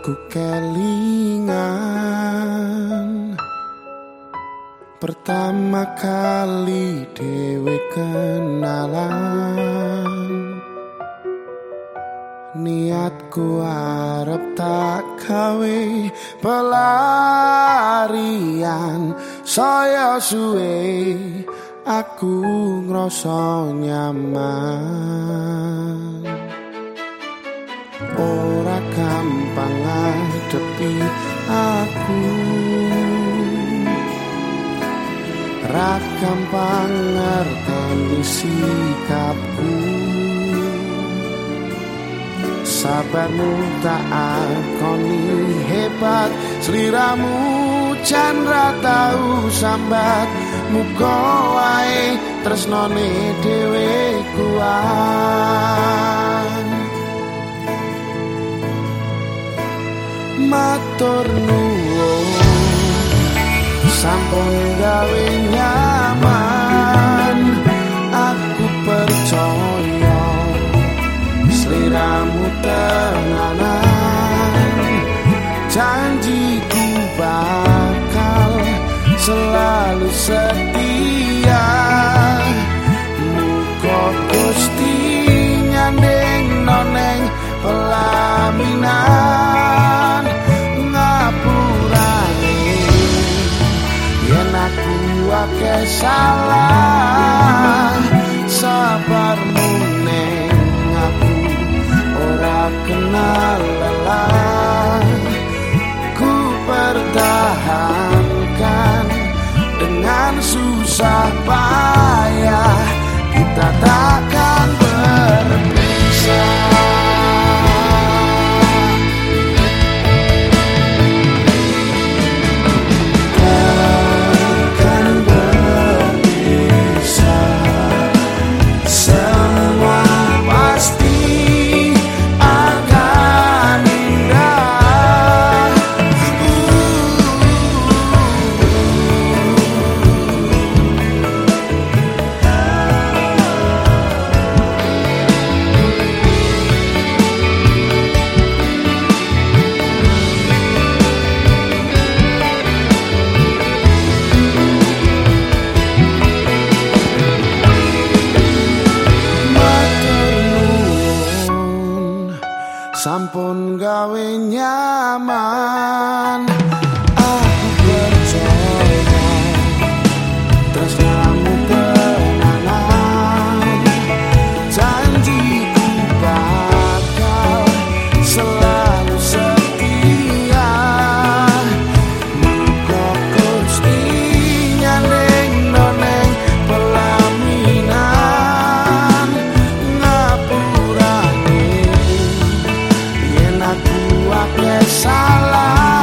Ku kelingan. Pertama kali dewe kenalan. Niatku arep tak kawe pelarian. Saya suwe aku ngerasa nyaman gampang ngadepi aku. Ra gampang ngerteni sikapku. Sabarmu tak akoni hebat Seliramu chandra tahu sambat. Muka wae tresnone dewe kuat Matur nuwun. Sampun gawe nyaman Aku percaya Seliramu tenanan. Janjiku bakal selalu setia salah yen aku